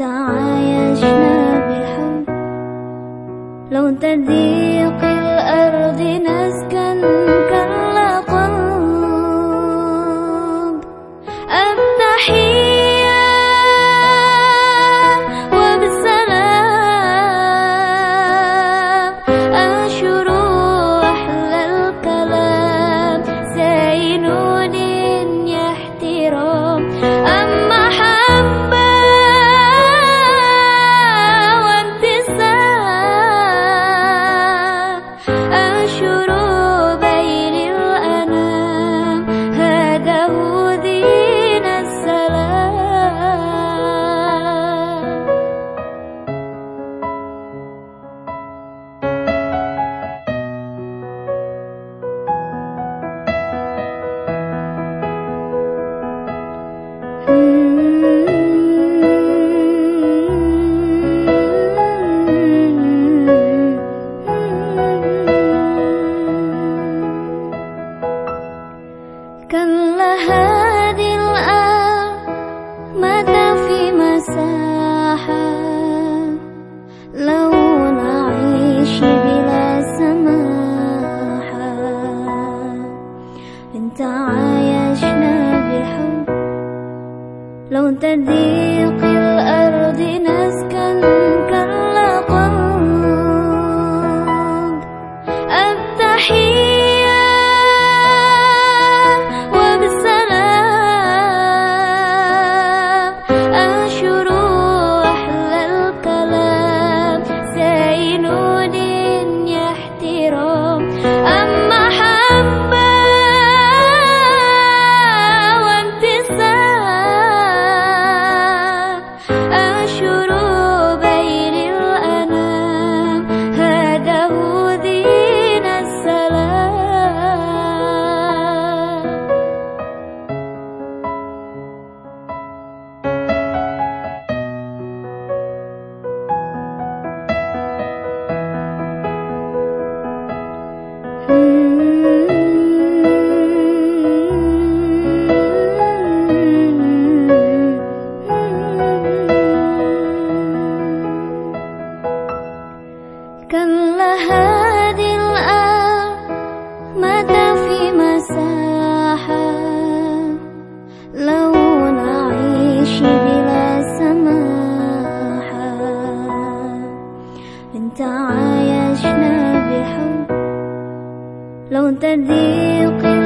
عايشنا بحب. لو تضيق الأرض نسكن كاللقب التحية وبالسلام. أنشر أحلى الكلام. زين يحترام في مساحة؟ لو نعيش بلا سماحة. انت عايشنا بحب لو تضيق متى في مساحة. لو نعيش بلا سماحة. انت عايشنا بحب. لو تضيق